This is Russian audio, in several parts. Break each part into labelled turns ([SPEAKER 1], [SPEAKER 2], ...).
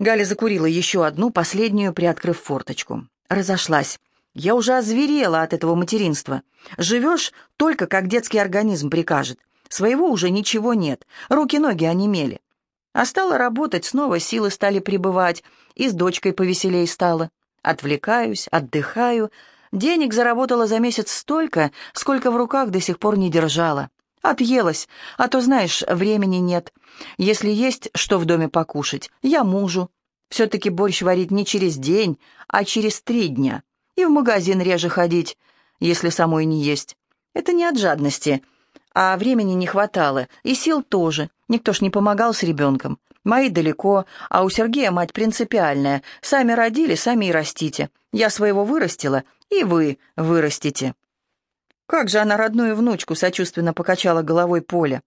[SPEAKER 1] Галя закурила еще одну, последнюю, приоткрыв форточку. Разошлась. Я уже озверела от этого материнства. Живешь только, как детский организм прикажет. Своего уже ничего нет. Руки-ноги онемели. А стала работать, снова силы стали прибывать, и с дочкой повеселей стало. Отвлекаюсь, отдыхаю. Денег заработала за месяц столько, сколько в руках до сих пор не держала. Отъелась, а то, знаешь, времени нет. Если есть что в доме покушать, я мужу. Все-таки борщ варить не через день, а через три дня. И в магазин реже ходить, если самой не есть. Это не от жадности, а времени не хватало, и сил тоже. Никто ж не помогал с ребенком. Мои далеко, а у Сергея мать принципиальная. Сами родили, сами и растите. Я своего вырастила, и вы вырастите. Как же она родную внучку сочувственно покачала головой Поля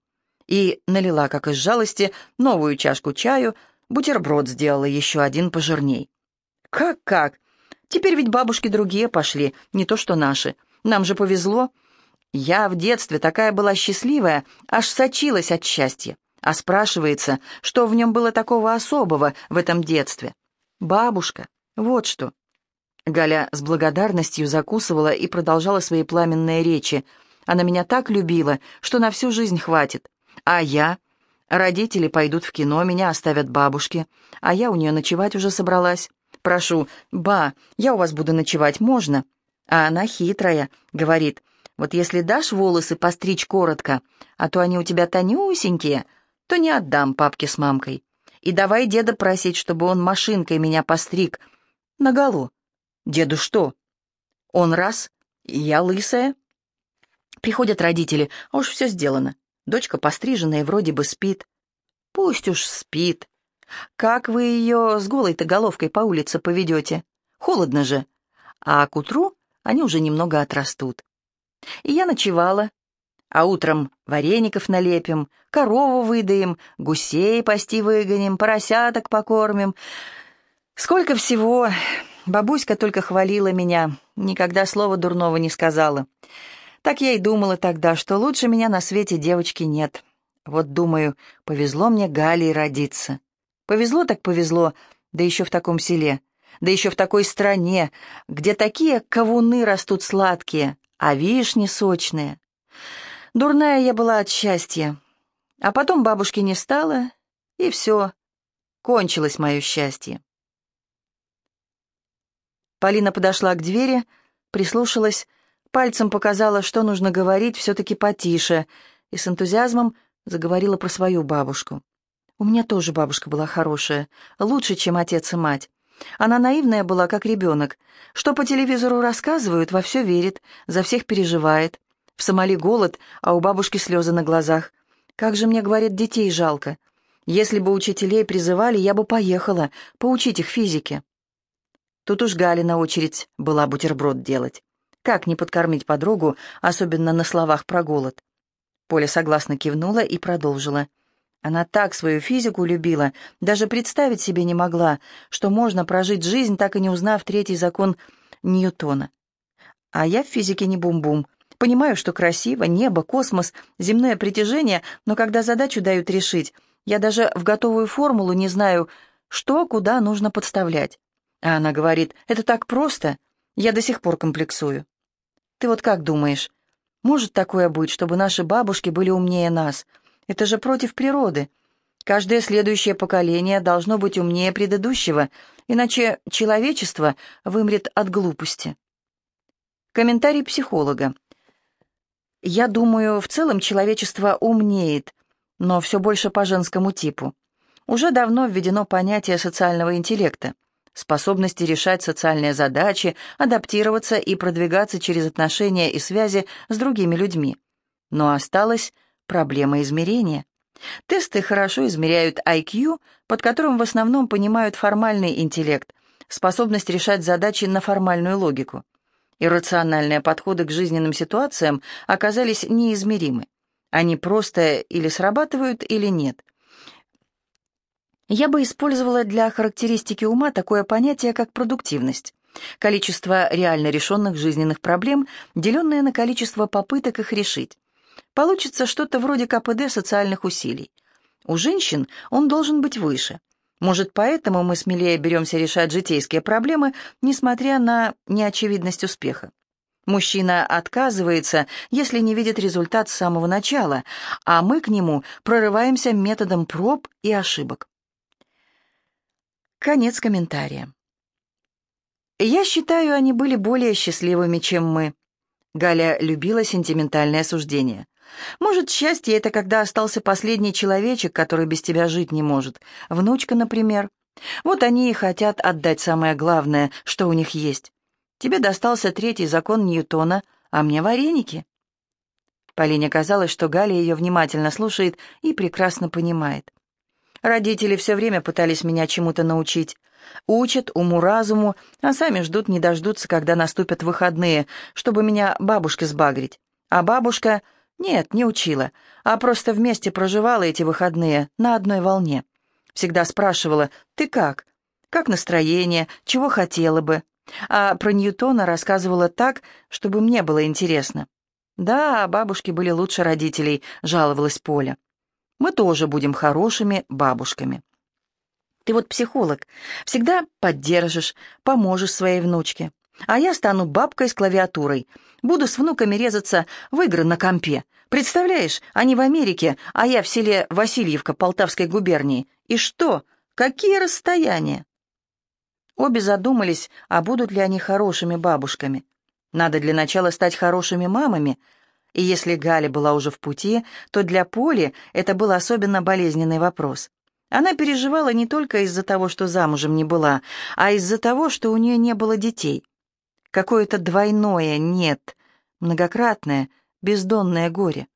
[SPEAKER 1] и налила, как из жалости, новую чашку чаю, бутерброд сделала еще один пожирней. «Как-как? Теперь ведь бабушки другие пошли, не то что наши. Нам же повезло. Я в детстве такая была счастливая, аж сочилась от счастья. А спрашивается, что в нем было такого особого в этом детстве? Бабушка, вот что. Галя с благодарностью закусывала и продолжала свои пламенные речи. Она меня так любила, что на всю жизнь хватит. А я? Родители пойдут в кино, меня оставят бабушки. А я у нее ночевать уже собралась. Прошу, ба, я у вас буду ночевать, можно? А она хитрая, говорит, вот если дашь волосы постричь коротко, а то они у тебя тонюсенькие, то не отдам папке с мамкой. И давай деда просить, чтобы он машинкой меня постриг. Наголо. Деду что? Он раз, и я лысая. Приходят родители, а уж все сделано. Дочка постриженная вроде бы спит. Пусть уж спит. Как вы ее с голой-то головкой по улице поведете? Холодно же. А к утру они уже немного отрастут. И я ночевала. А утром вареников налепим, корову выдаем, гусей пасти выгоним, поросяток покормим. Сколько всего... Бабуська только хвалила меня, никогда слова дурного не сказала. Так я и думала тогда, что лучше меня на свете девочки нет. Вот, думаю, повезло мне Галей родиться. Повезло так повезло, да еще в таком селе, да еще в такой стране, где такие кавуны растут сладкие, а вишни сочные. Дурная я была от счастья. А потом бабушки не стало, и все, кончилось мое счастье. Полина подошла к двери, прислушалась, пальцем показала, что нужно говорить все-таки потише, и с энтузиазмом заговорила про свою бабушку. «У меня тоже бабушка была хорошая, лучше, чем отец и мать. Она наивная была, как ребенок. Что по телевизору рассказывают, во все верит, за всех переживает. В Сомали голод, а у бабушки слезы на глазах. Как же мне, говорят, детей жалко. Если бы учителей призывали, я бы поехала, поучить их физике. Тут уж Галина очередь была бутерброд делать. Как не подкормить подругу, особенно на словах про голод? Поля согласно кивнула и продолжила. Она так свою физику любила, даже представить себе не могла, что можно прожить жизнь, так и не узнав третий закон Ньютона. А я в физике не бум-бум. Понимаю, что красиво, небо, космос, земное притяжение, но когда задачу дают решить, я даже в готовую формулу не знаю, что куда нужно подставлять. А она говорит, это так просто, я до сих пор комплексую. Ты вот как думаешь, может такое быть, чтобы наши бабушки были умнее нас? Это же против природы. Каждое следующее поколение должно быть умнее предыдущего, иначе человечество вымрет от глупости. Комментарий психолога. Я думаю, в целом человечество умнеет, но все больше по женскому типу. Уже давно введено понятие социального интеллекта способности решать социальные задачи, адаптироваться и продвигаться через отношения и связи с другими людьми. Но осталась проблема измерения. Тесты хорошо измеряют IQ, под которым в основном понимают формальный интеллект, способность решать задачи на формальную логику. Иррациональные подходы к жизненным ситуациям оказались неизмеримы. Они просто или срабатывают, или нет. Я бы использовала для характеристики ума такое понятие, как продуктивность. Количество реально решенных жизненных проблем, деленное на количество попыток их решить. Получится что-то вроде КПД социальных усилий. У женщин он должен быть выше. Может, поэтому мы смелее беремся решать житейские проблемы, несмотря на неочевидность успеха. Мужчина отказывается, если не видит результат с самого начала, а мы к нему прорываемся методом проб и ошибок. Конец комментария. Я считаю, они были более счастливыми, чем мы. Галя любила сентиментальное суждение. Может, счастье — это когда остался последний человечек, который без тебя жить не может. Внучка, например. Вот они и хотят отдать самое главное, что у них есть. Тебе достался третий закон Ньютона, а мне вареники. Полине казалось, что Галя ее внимательно слушает и прекрасно понимает. Родители все время пытались меня чему-то научить. Учат уму-разуму, а сами ждут не дождутся, когда наступят выходные, чтобы меня бабушке сбагрить. А бабушка... Нет, не учила, а просто вместе проживала эти выходные на одной волне. Всегда спрашивала «Ты как? Как настроение? Чего хотела бы?» А про Ньютона рассказывала так, чтобы мне было интересно. «Да, бабушки были лучше родителей», — жаловалась Поля. «Мы тоже будем хорошими бабушками». Ты вот психолог, всегда поддержишь, поможешь своей внучке. А я стану бабкой с клавиатурой. Буду с внуками резаться в игры на компе. Представляешь, они в Америке, а я в селе Васильевка Полтавской губернии. И что? Какие расстояния? Обе задумались, а будут ли они хорошими бабушками. Надо для начала стать хорошими мамами. И если Галя была уже в пути, то для Поли это был особенно болезненный вопрос. Она переживала не только из-за того, что замужем не была, а из-за того, что у нее не было детей. Какое-то двойное «нет», многократное, бездонное горе.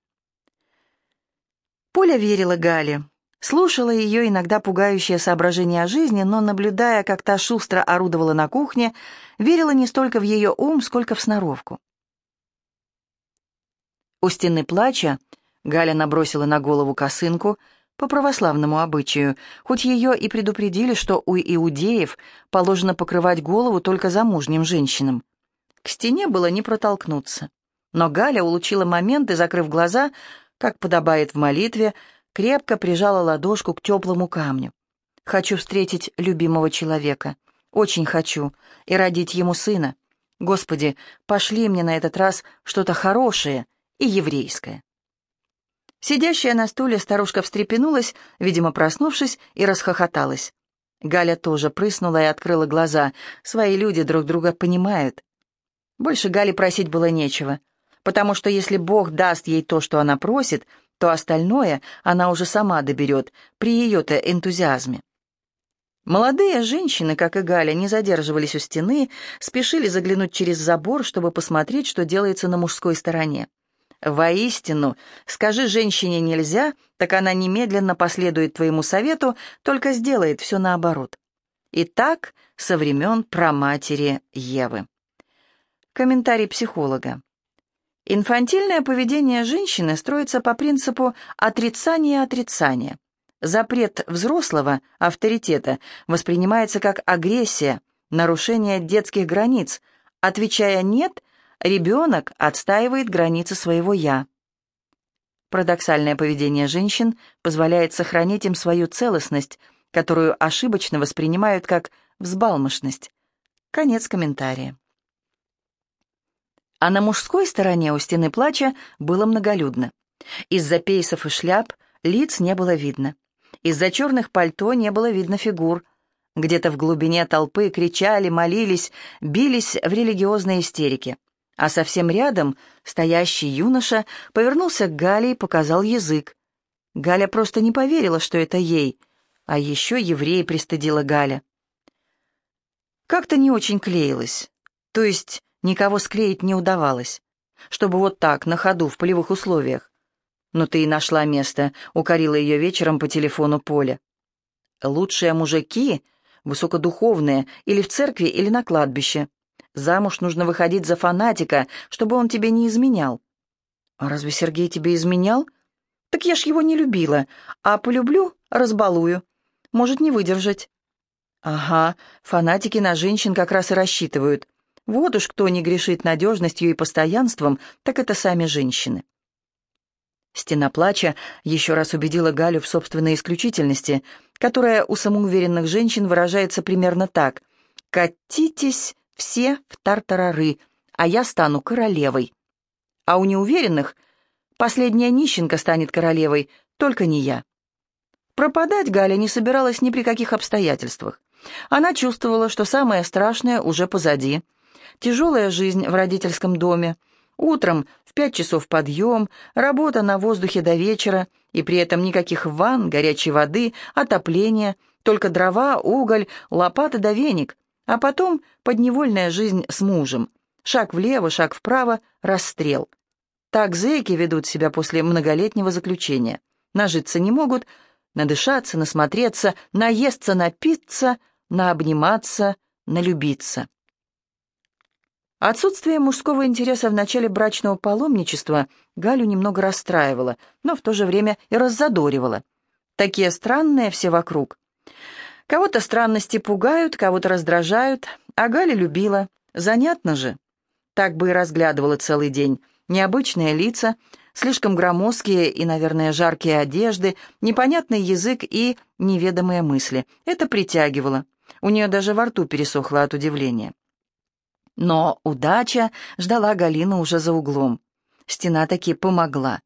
[SPEAKER 1] Поля верила Гале, слушала ее иногда пугающее соображение о жизни, но, наблюдая, как та шустро орудовала на кухне, верила не столько в ее ум, сколько в сноровку. У стены плача Галя набросила на голову косынку — по православному обычаю, хоть ее и предупредили, что у иудеев положено покрывать голову только замужним женщинам. К стене было не протолкнуться. Но Галя улучила момент и, закрыв глаза, как подобает в молитве, крепко прижала ладошку к теплому камню. «Хочу встретить любимого человека. Очень хочу. И родить ему сына. Господи, пошли мне на этот раз что-то хорошее и еврейское». Сидящая на стуле старушка встрепенулась, видимо, проснувшись, и расхохоталась. Галя тоже прыснула и открыла глаза. Свои люди друг друга понимают. Больше Гале просить было нечего, потому что если Бог даст ей то, что она просит, то остальное она уже сама доберет при ее-то энтузиазме. Молодые женщины, как и Галя, не задерживались у стены, спешили заглянуть через забор, чтобы посмотреть, что делается на мужской стороне. Воистину, скажи женщине нельзя, так она немедленно последует твоему совету, только сделает все наоборот. И так со времен праматери Евы. Комментарий психолога. Инфантильное поведение женщины строится по принципу отрицания-отрицания. Запрет взрослого авторитета воспринимается как агрессия, нарушение детских границ. Отвечая «нет», Ребенок отстаивает границы своего «я». Парадоксальное поведение женщин позволяет сохранить им свою целостность, которую ошибочно воспринимают как взбалмошность. Конец комментария. А на мужской стороне у стены плача было многолюдно. Из-за пейсов и шляп лиц не было видно. Из-за черных пальто не было видно фигур. Где-то в глубине толпы кричали, молились, бились в религиозной истерике а совсем рядом стоящий юноша повернулся к Гале и показал язык. Галя просто не поверила, что это ей, а еще евреи пристыдила Галя. Как-то не очень клеилась, то есть никого склеить не удавалось, чтобы вот так, на ходу, в полевых условиях. «Но ты и нашла место», — укорила ее вечером по телефону Поля. «Лучшие мужики, высокодуховные, или в церкви, или на кладбище. Замуж нужно выходить за фанатика, чтобы он тебе не изменял». «А разве Сергей тебе изменял?» «Так я ж его не любила, а полюблю — разбалую. Может не выдержать». «Ага, фанатики на женщин как раз и рассчитывают. Вот уж кто не грешит надежностью и постоянством, так это сами женщины». Стена плача еще раз убедила Галю в собственной исключительности, которая у самоуверенных женщин выражается примерно так. «Катитесь все в тартарары, а я стану королевой». А у неуверенных последняя нищенка станет королевой, только не я. Пропадать Галя не собиралась ни при каких обстоятельствах. Она чувствовала, что самое страшное уже позади. Тяжелая жизнь в родительском доме, утром в пять часов подъем, работа на воздухе до вечера, и при этом никаких ванн, горячей воды, отопления, только дрова, уголь, лопата да веник, а потом подневольная жизнь с мужем. Шаг влево, шаг вправо, расстрел. Так зэки ведут себя после многолетнего заключения. Нажиться не могут, надышаться, насмотреться, наесться, напиться, наобниматься, налюбиться. Отсутствие мужского интереса в начале брачного паломничества Галю немного расстраивало, но в то же время и раззадоривало. Такие странные все вокруг. Кого-то странности пугают, кого-то раздражают, а Галя любила. Занятно же. Так бы и разглядывала целый день. Необычные лица, слишком громоздкие и, наверное, жаркие одежды, непонятный язык и неведомые мысли. Это притягивало. У нее даже во рту пересохло от удивления. Но удача ждала Галину уже за углом. Стена таки помогла.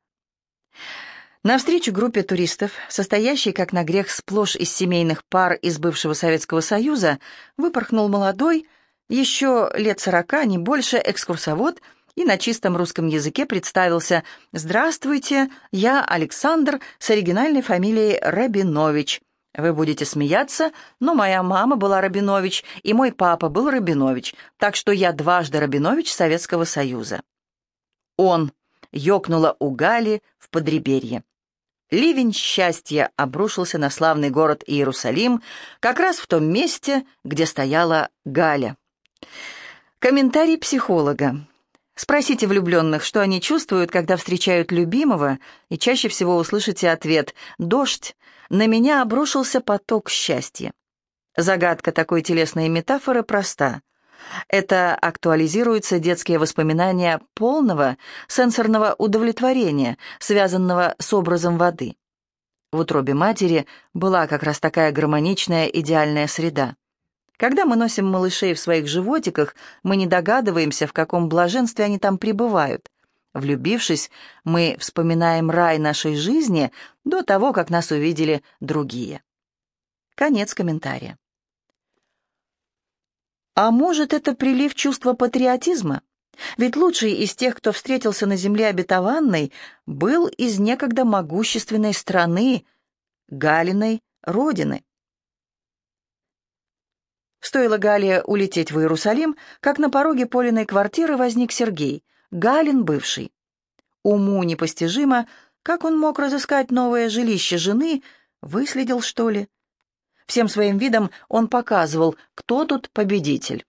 [SPEAKER 1] Навстречу группе туристов, состоящей, как на грех, сплошь из семейных пар из бывшего Советского Союза, выпорхнул молодой, еще лет сорока, не больше, экскурсовод — и на чистом русском языке представился «Здравствуйте, я Александр с оригинальной фамилией Рабинович». Вы будете смеяться, но моя мама была Рабинович, и мой папа был Рабинович, так что я дважды Рабинович Советского Союза. Он ёкнула у Гали в подреберье. Ливень счастья обрушился на славный город Иерусалим, как раз в том месте, где стояла Галя. Комментарий психолога. Спросите влюбленных, что они чувствуют, когда встречают любимого, и чаще всего услышите ответ «Дождь, на меня обрушился поток счастья». Загадка такой телесной метафоры проста. Это актуализируются детские воспоминания полного сенсорного удовлетворения, связанного с образом воды. В утробе матери была как раз такая гармоничная идеальная среда. Когда мы носим малышей в своих животиках, мы не догадываемся, в каком блаженстве они там пребывают. Влюбившись, мы вспоминаем рай нашей жизни до того, как нас увидели другие. Конец комментария. А может, это прилив чувства патриотизма? Ведь лучший из тех, кто встретился на земле обетованной, был из некогда могущественной страны, Галиной родины. Стоило Гале улететь в Иерусалим, как на пороге Полиной квартиры возник Сергей, Галин бывший. Уму непостижимо, как он мог разыскать новое жилище жены, выследил, что ли? Всем своим видом он показывал, кто тут победитель.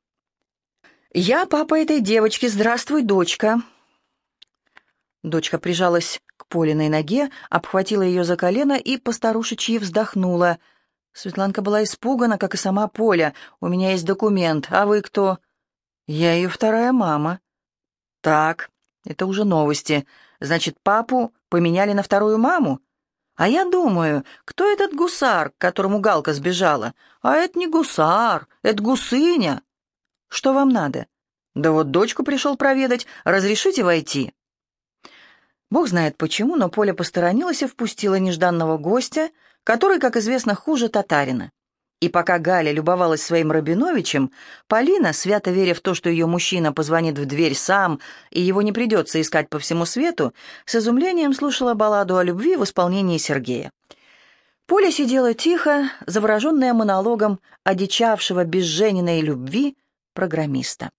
[SPEAKER 1] «Я папа этой девочки, здравствуй, дочка!» Дочка прижалась к Полиной ноге, обхватила ее за колено и постарушечьи вздохнула — Светланка была испугана, как и сама Поля. «У меня есть документ. А вы кто?» «Я ее вторая мама». «Так, это уже новости. Значит, папу поменяли на вторую маму? А я думаю, кто этот гусар, к которому Галка сбежала? А это не гусар, это гусыня. Что вам надо? Да вот дочку пришел проведать. Разрешите войти?» Бог знает почему, но Поля посторонилась и впустила нежданного гостя — который, как известно, хуже татарина. И пока Галя любовалась своим Рабиновичем, Полина, свято веря в то, что ее мужчина позвонит в дверь сам, и его не придется искать по всему свету, с изумлением слушала балладу о любви в исполнении Сергея. Поля сидела тихо, завороженная монологом одичавшего безжененной любви программиста.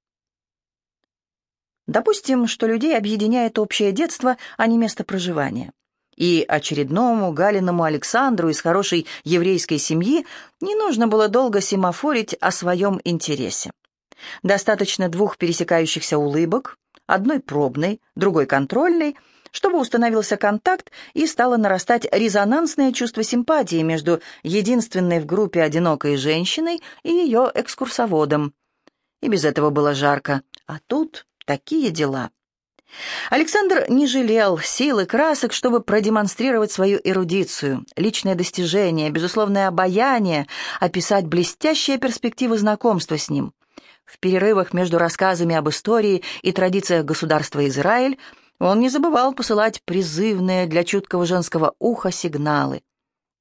[SPEAKER 1] Допустим, что людей объединяет общее детство, а не место проживания. И очередному Галиному Александру из хорошей еврейской семьи не нужно было долго семафорить о своем интересе. Достаточно двух пересекающихся улыбок, одной пробной, другой контрольной, чтобы установился контакт и стало нарастать резонансное чувство симпатии между единственной в группе одинокой женщиной и ее экскурсоводом. И без этого было жарко. А тут такие дела. Александр не жалел сил и красок, чтобы продемонстрировать свою эрудицию, личное достижение, безусловное обаяние, описать блестящие перспективы знакомства с ним. В перерывах между рассказами об истории и традициях государства Израиль он не забывал посылать призывные для чуткого женского уха сигналы.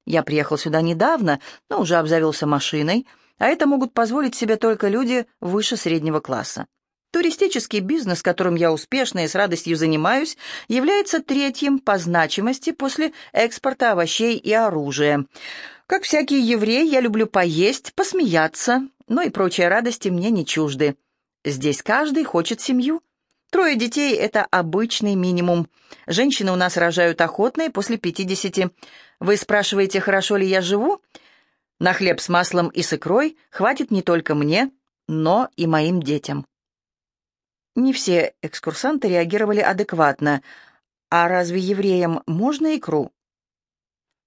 [SPEAKER 1] «Я приехал сюда недавно, но уже обзавелся машиной, а это могут позволить себе только люди выше среднего класса. Туристический бизнес, которым я успешно и с радостью занимаюсь, является третьим по значимости после экспорта овощей и оружия. Как всякий еврей, я люблю поесть, посмеяться, но и прочие радости мне не чужды. Здесь каждый хочет семью. Трое детей — это обычный минимум. Женщины у нас рожают охотно и после пятидесяти. Вы спрашиваете, хорошо ли я живу? На хлеб с маслом и с икрой хватит не только мне, но и моим детям. Не все экскурсанты реагировали адекватно. А разве евреям можно икру?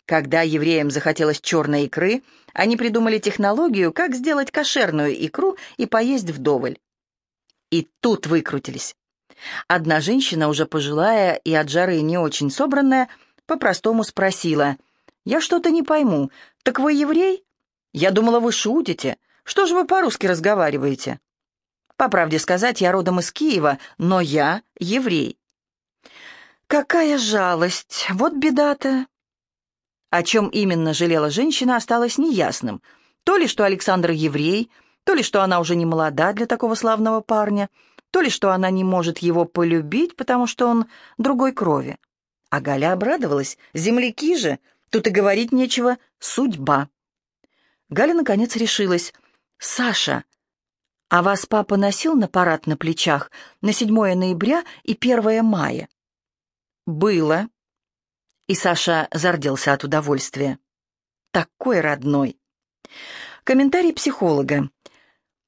[SPEAKER 1] Когда евреям захотелось черной икры, они придумали технологию, как сделать кошерную икру и поесть вдоволь. И тут выкрутились. Одна женщина, уже пожилая и от жары не очень собранная, по-простому спросила, «Я что-то не пойму, так вы еврей? Я думала, вы шутите. Что же вы по-русски разговариваете?» По правде сказать, я родом из Киева, но я еврей. Какая жалость! Вот беда-то! О чем именно жалела женщина, осталось неясным. То ли, что Александр еврей, то ли, что она уже не молода для такого славного парня, то ли, что она не может его полюбить, потому что он другой крови. А Галя обрадовалась. Земляки же, тут и говорить нечего, судьба. Галя, наконец, решилась. «Саша, а вас папа носил на парад на плечах на 7 ноября и 1 мая? Было. И Саша зарделся от удовольствия. Такой родной. Комментарий психолога.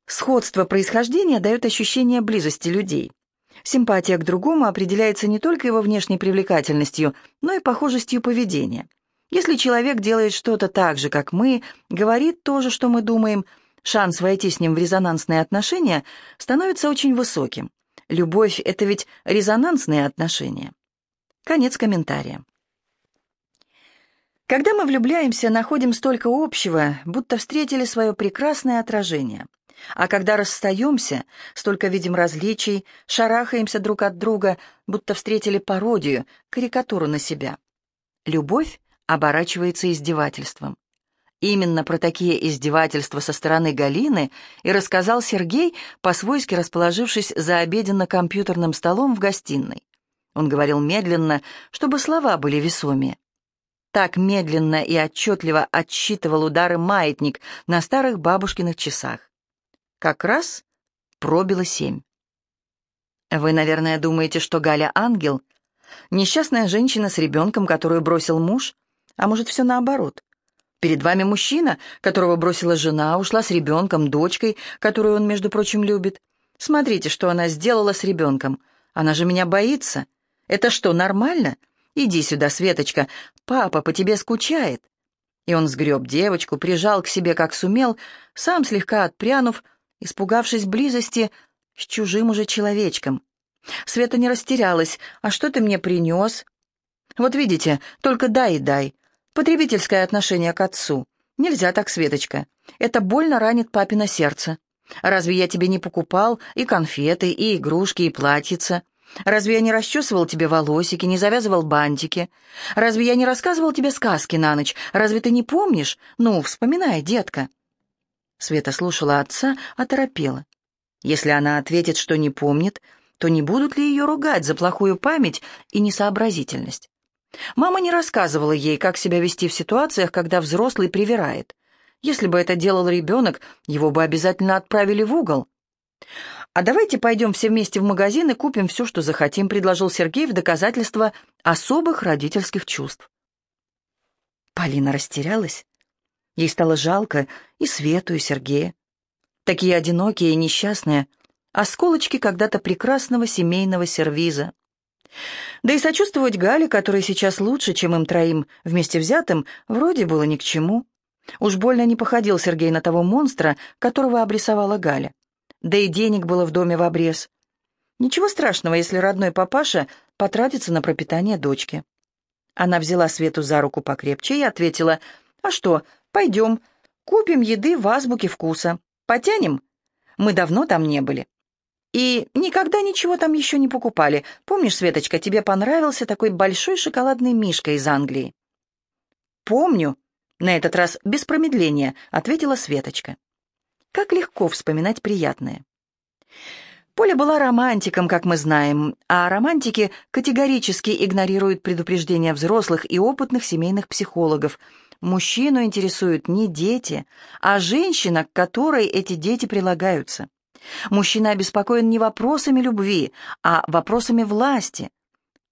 [SPEAKER 1] Сходство происхождения дает ощущение близости людей. Симпатия к другому определяется не только его внешней привлекательностью, но и похожестью поведения. Если человек делает что-то так же, как мы, говорит то же, что мы думаем – шанс войти с ним в резонансные отношения становится очень высоким. Любовь — это ведь резонансные отношения. Конец комментария. Когда мы влюбляемся, находим столько общего, будто встретили свое прекрасное отражение. А когда расстаемся, столько видим различий, шарахаемся друг от друга, будто встретили пародию, карикатуру на себя. Любовь оборачивается издевательством. Именно про такие издевательства со стороны Галины и рассказал Сергей, по-свойски расположившись за обеденно-компьютерным столом в гостиной. Он говорил медленно, чтобы слова были весомее. Так медленно и отчетливо отсчитывал удары маятник на старых бабушкиных часах. Как раз пробило семь. Вы, наверное, думаете, что Галя ангел? Несчастная женщина с ребенком, которую бросил муж? А может, все наоборот? Перед вами мужчина, которого бросила жена, ушла с ребенком, дочкой, которую он, между прочим, любит. Смотрите, что она сделала с ребенком. Она же меня боится. Это что, нормально? Иди сюда, Светочка, папа по тебе скучает». И он сгреб девочку, прижал к себе как сумел, сам слегка отпрянув, испугавшись близости с чужим уже человечком. Света не растерялась. «А что ты мне принес?» «Вот видите, только дай и дай. Потребительское отношение к отцу. Нельзя так, Светочка. Это больно ранит папино сердце. Разве я тебе не покупал и конфеты, и игрушки, и платьица? Разве я не расчесывал тебе волосики, не завязывал бантики? Разве я не рассказывал тебе сказки на ночь? Разве ты не помнишь? Ну, вспоминай, детка». Света слушала отца, оторопела. Если она ответит, что не помнит, то не будут ли ее ругать за плохую память и несообразительность? Мама не рассказывала ей, как себя вести в ситуациях, когда взрослый привирает. Если бы это делал ребенок, его бы обязательно отправили в угол. «А давайте пойдем все вместе в магазин и купим все, что захотим», предложил Сергей в доказательство особых родительских чувств. Полина растерялась. Ей стало жалко и Свету, и Сергея. Такие одинокие и несчастные, осколочки когда-то прекрасного семейного сервиза. Да и сочувствовать Гале, которой сейчас лучше, чем им троим вместе взятым, вроде было ни к чему. Уж больно не походил Сергей на того монстра, которого обрисовала Галя. Да и денег было в доме в обрез. Ничего страшного, если родной папаша потратится на пропитание дочки. Она взяла Свету за руку покрепче и ответила, «А что, пойдем, купим еды в азбуке вкуса. Потянем? Мы давно там не были». И никогда ничего там еще не покупали. Помнишь, Светочка, тебе понравился такой большой шоколадный мишка из Англии? Помню. На этот раз без промедления, ответила Светочка. Как легко вспоминать приятное. Поля была романтиком, как мы знаем, а романтики категорически игнорируют предупреждения взрослых и опытных семейных психологов. Мужчину интересуют не дети, а женщина, к которой эти дети прилагаются. Мужчина обеспокоен не вопросами любви, а вопросами власти.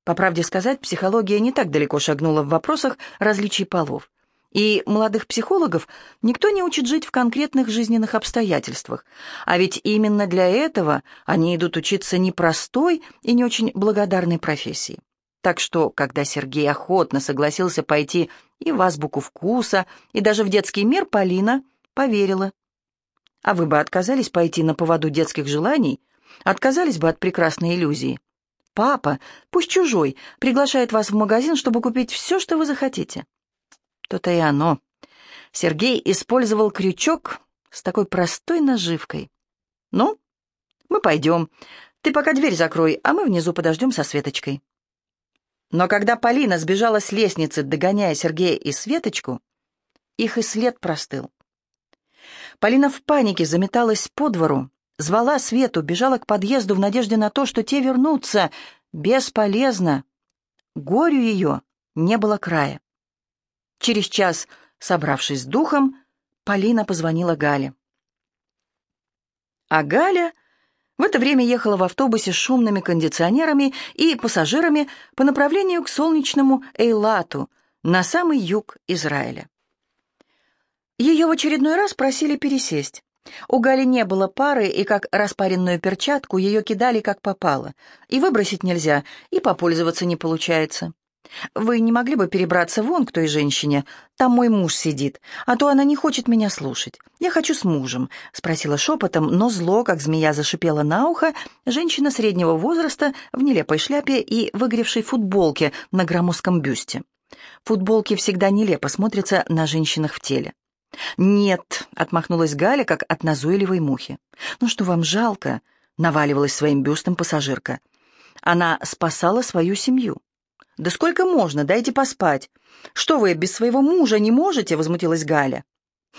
[SPEAKER 1] По правде сказать, психология не так далеко шагнула в вопросах различий полов. И молодых психологов никто не учит жить в конкретных жизненных обстоятельствах. А ведь именно для этого они идут учиться непростой и не очень благодарной профессии. Так что, когда Сергей охотно согласился пойти и в азбуку вкуса, и даже в детский мир, Полина поверила. А вы бы отказались пойти на поводу детских желаний? Отказались бы от прекрасной иллюзии? Папа, пусть чужой, приглашает вас в магазин, чтобы купить все, что вы захотите. То-то и оно. Сергей использовал крючок с такой простой наживкой. Ну, мы пойдем. Ты пока дверь закрой, а мы внизу подождем со Светочкой. Но когда Полина сбежала с лестницы, догоняя Сергея и Светочку, их и след простыл. Полина в панике заметалась по двору, звала Свету, бежала к подъезду в надежде на то, что те вернутся. Бесполезно. Горю ее не было края. Через час, собравшись с духом, Полина позвонила Гале. А Галя в это время ехала в автобусе с шумными кондиционерами и пассажирами по направлению к солнечному Эйлату, на самый юг Израиля. Ее в очередной раз просили пересесть. У Гали не было пары, и как распаренную перчатку ее кидали как попало. И выбросить нельзя, и попользоваться не получается. «Вы не могли бы перебраться вон к той женщине? Там мой муж сидит, а то она не хочет меня слушать. Я хочу с мужем», — спросила шепотом, но зло, как змея зашипела на ухо, женщина среднего возраста в нелепой шляпе и выгоревшей футболке на громоздком бюсте. Футболки всегда нелепо смотрятся на женщинах в теле. «Нет», — отмахнулась Галя, как от назойливой мухи. «Ну что вам жалко?» — наваливалась своим бюстом пассажирка. Она спасала свою семью. «Да сколько можно? Дайте поспать». «Что вы, без своего мужа не можете?» — возмутилась Галя.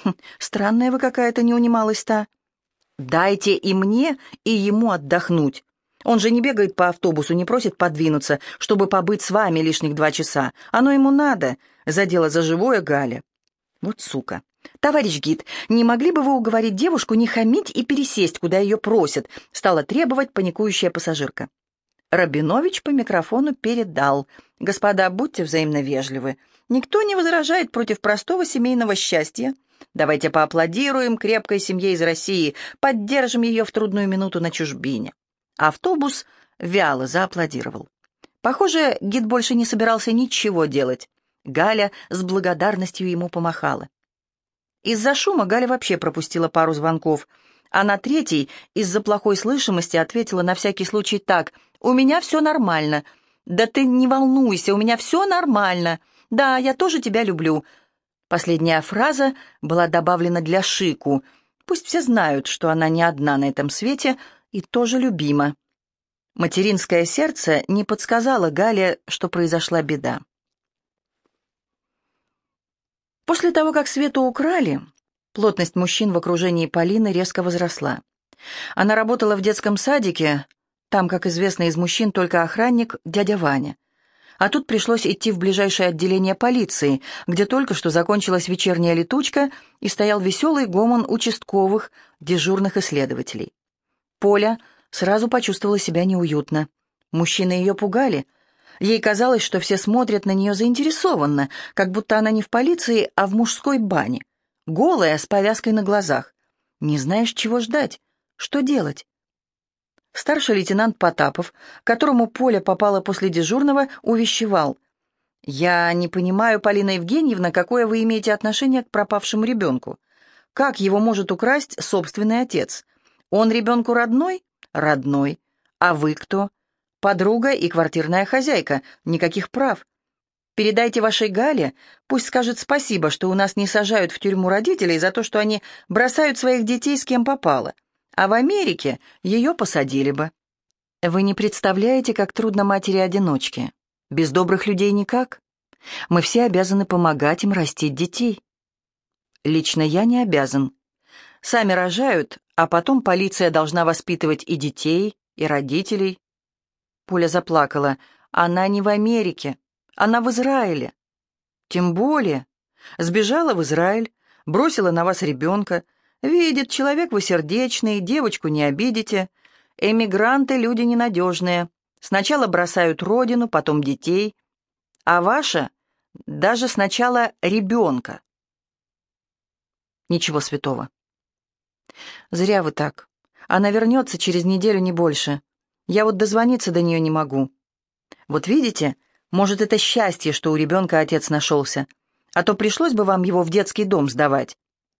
[SPEAKER 1] «Хм, «Странная вы какая-то», — не унималась та. «Дайте и мне, и ему отдохнуть. Он же не бегает по автобусу, не просит подвинуться, чтобы побыть с вами лишних два часа. Оно ему надо», — задела за живое Галя. «Вот сука. «Товарищ гид, не могли бы вы уговорить девушку не хамить и пересесть, куда ее просят?» — стала требовать паникующая пассажирка. Рабинович по микрофону передал. «Господа, будьте взаимно вежливы. Никто не возражает против простого семейного счастья. Давайте поаплодируем крепкой семье из России, поддержим ее в трудную минуту на чужбине». Автобус вяло зааплодировал. Похоже, гид больше не собирался ничего делать. Галя с благодарностью ему помахала. Из-за шума Галя вообще пропустила пару звонков, а на третий из-за плохой слышимости ответила на всякий случай так «У меня все нормально». «Да ты не волнуйся, у меня все нормально. Да, я тоже тебя люблю». Последняя фраза была добавлена для Шику. Пусть все знают, что она не одна на этом свете и тоже любима. Материнское сердце не подсказало Гале, что произошла беда. После того, как Свету украли, плотность мужчин в окружении Полины резко возросла. Она работала в детском садике, там, как известно, из мужчин только охранник дядя Ваня. А тут пришлось идти в ближайшее отделение полиции, где только что закончилась вечерняя летучка и стоял веселый гомон участковых, дежурных исследователей. Поля сразу почувствовала себя неуютно. Мужчины ее пугали — Ей казалось, что все смотрят на нее заинтересованно, как будто она не в полиции, а в мужской бане. Голая, с повязкой на глазах. Не знаешь, чего ждать. Что делать? Старший лейтенант Потапов, которому Поля попала после дежурного, увещевал. «Я не понимаю, Полина Евгеньевна, какое вы имеете отношение к пропавшему ребенку. Как его может украсть собственный отец? Он ребенку родной? Родной. А вы кто? Подруга и квартирная хозяйка. Никаких прав. Передайте вашей Гале, пусть скажет спасибо, что у нас не сажают в тюрьму родителей за то, что они бросают своих детей с кем попало. А в Америке ее посадили бы. Вы не представляете, как трудно матери-одиночке. Без добрых людей никак. Мы все обязаны помогать им растить детей. Лично я не обязан. Сами рожают, а потом полиция должна воспитывать и детей, и родителей. Поля заплакала. Она не в Америке. Она в Израиле. Тем более. Сбежала в Израиль, бросила на вас ребенка. Видит, человек вы сердечный, девочку не обидите. Эмигранты — люди ненадежные. Сначала бросают родину, потом детей. А ваша — даже сначала ребенка. Ничего святого. Зря вы так. Она вернется через неделю, не больше. Я вот дозвониться до нее не могу. Вот видите, может, это счастье, что у ребенка отец нашелся, а то пришлось бы вам его в детский дом сдавать.